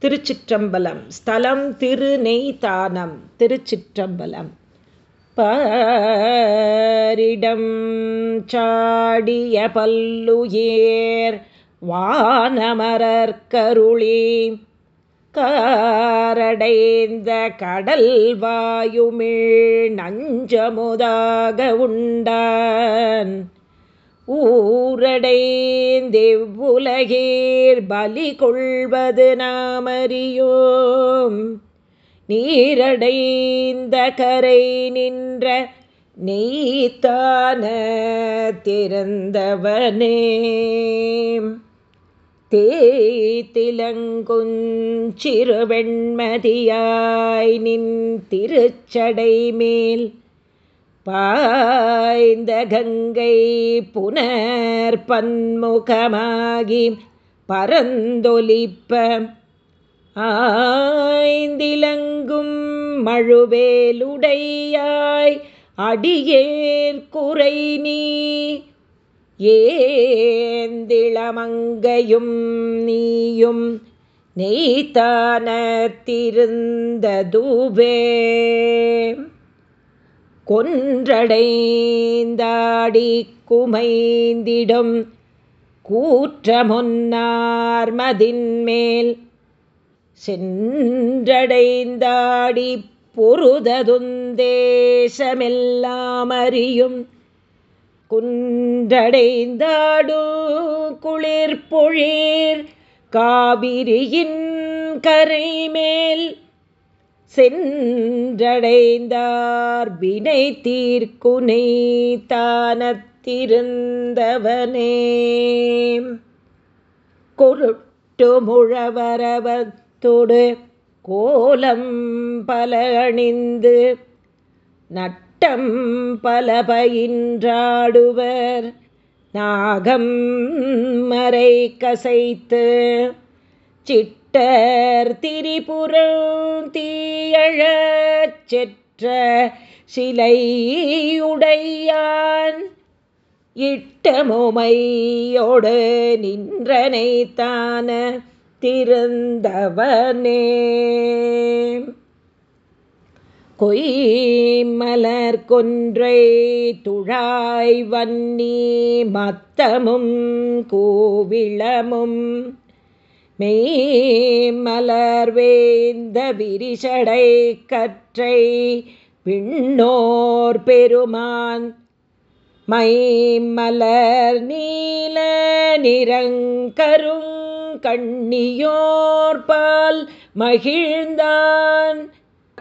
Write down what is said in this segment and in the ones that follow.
திருச்சிற்றம்பலம். ஸ்தலம் திருநெய்தானம். திருச்சிற்றம்பலம். பாரிடம் சாடிய பல்லுயேர் வானமரர் கருளி. காரடைந்த கடல் வாயுமிழ் நஞ்சமுதாக உண்டான். ஊரடைந்தெவ்வுலகீர் பலி கொள்வது நாமறியோம் நீரடைந்த கரை நின்ற நீத்தான திறந்தவனே. தேத்திலங்குஞ்சிறுவெண்மதியாய் நின் திருச்சடை மேல் பாய்ந்த கங்கை புனர் பன்முகமாகி பரந்தொலிப்ப ஆய்ந்திலங்கும் மழுவேலுடையாய் அடியேர் குறை நீ ஏந்திளமங்கையும் நீயும் நெய்த்தான திருந்ததுவே கொன்றடைந்தாடி குமைந்திடும் கூற்றமொன்னார்மதின்மேல் சென்றடைந்தாடி பொருததுந்தேசமெல்லாமறியும் குன்றடைந்தாடு குளிர் பொழிர் காவிரியின் கரைமேல் சென்றடைந்தார். வினை தீர்க்குனை தானத்திருந்தவனே கொருட்டு முழவரவத்தோடு கோலம் பல அணிந்து நட்டம் பல பயின்றாடுவர் நாகம் மறை கசைத்து சிட் சிட்டர் திரிபுரம் தீயழச் செற்ற சிலையுடையான். இட்டமுமையோடு நின்றனைத்தான திருந்தவனே. கொய்மலர் கொன்றை துழாய் வன்னி மத்தமும் கோவிளமும் மெய்மலர் வேந்த விரிசடை கற்றை விண்ணோர் பெருமான். மைமலர் நீல நிறங்கருங் கண்ணியோர்பால் மகிழ்ந்தான்.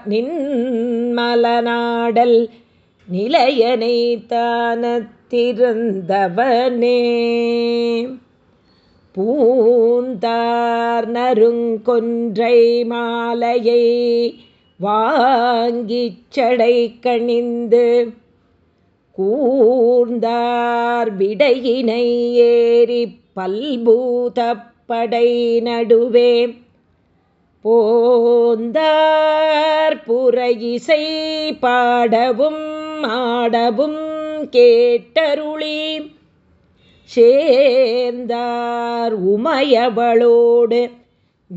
நின்மலநாடல் நிலையனை தானத்திருந்தவனே பூந்தார் நருங்கொன்றை மாலையை வாங்கிச் சடை கணிந்து கூர்ந்தார் விடையினை ஏறி பல்பூதப்படை நடுவே. போந்தார் புறையிசை பாடவும் ஆடவும் கேட்டருளி. சேர்ந்தார் உமையவளோடு.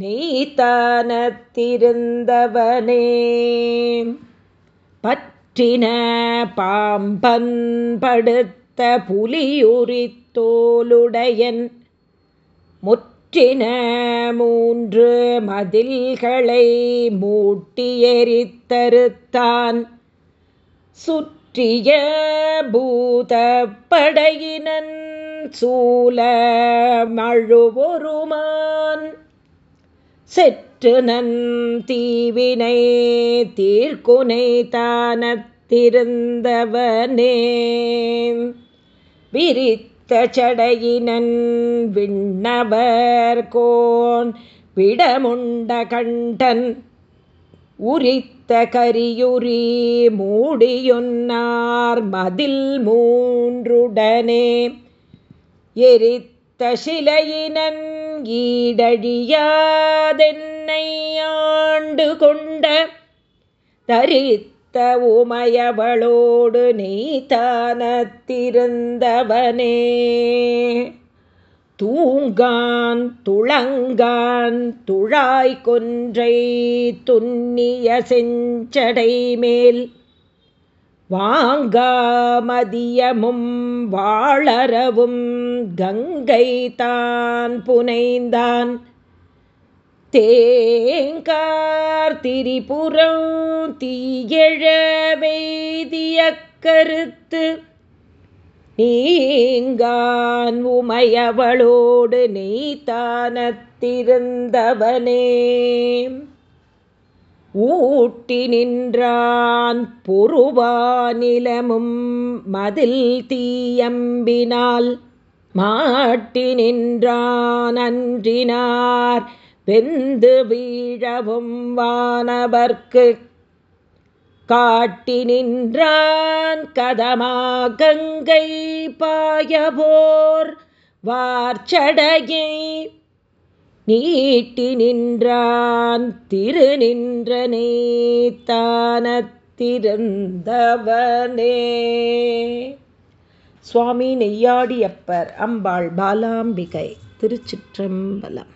நெய்த்தானத்திருந்தவனே பற்றின பாம்பன் படுத்த புலியுரித்தோலுடையன் முற்றின மூன்று மதில்களை மூட்டி எரித்தறுத்தான் சுற்றிய பூதப்படையினன் சூல மழுவொருமான். செற்று நன் தீவினை தீர்க்குனை தானத்திருந்தவனே விரித்த சடையினன் விண்ணவர் கோன் விடமுண்ட கண்டன் உரித்த கரியுரி மூடியொன்னார் மதில் மூன்றுடனே. எரித்த சிலையினன் ஈடழியாதென்னை ஆண்டு கொண்ட தரித்த உமையவளோடு நீதானத்திருந்தவனே தூங்கான் துளங்கான் துழாய் கொன்றை துன்னிய செஞ்சடை மேல் வாங்காமதியமும் வாழறவும் கங்கை தான் புனைந்தான். தேங்கார் திரிபுரம் தீயழ வெய்திய கருத்து. நீங்கான் உமையவளோடு நெய்தானத்திருந்தவனே. ஊட்டி நின்றான் பொறுவானிலமும் மதில் தீயம்பினால். மாட்டி நின்றான் அன்றினார் வெந்து வீழவும் வானவர்க்கு. காட்டி நின்றான் கதமா கங்கை பாயபோர் வார்ச்சடையை நீட்டி நின்றான் திரு நின்ற நேத்தானத்திருந்தவனே. சுவாமி நெய்யாடியப்பர் அம்பாள் பாலாம்பிகை திருச்சிற்றம்பலம்.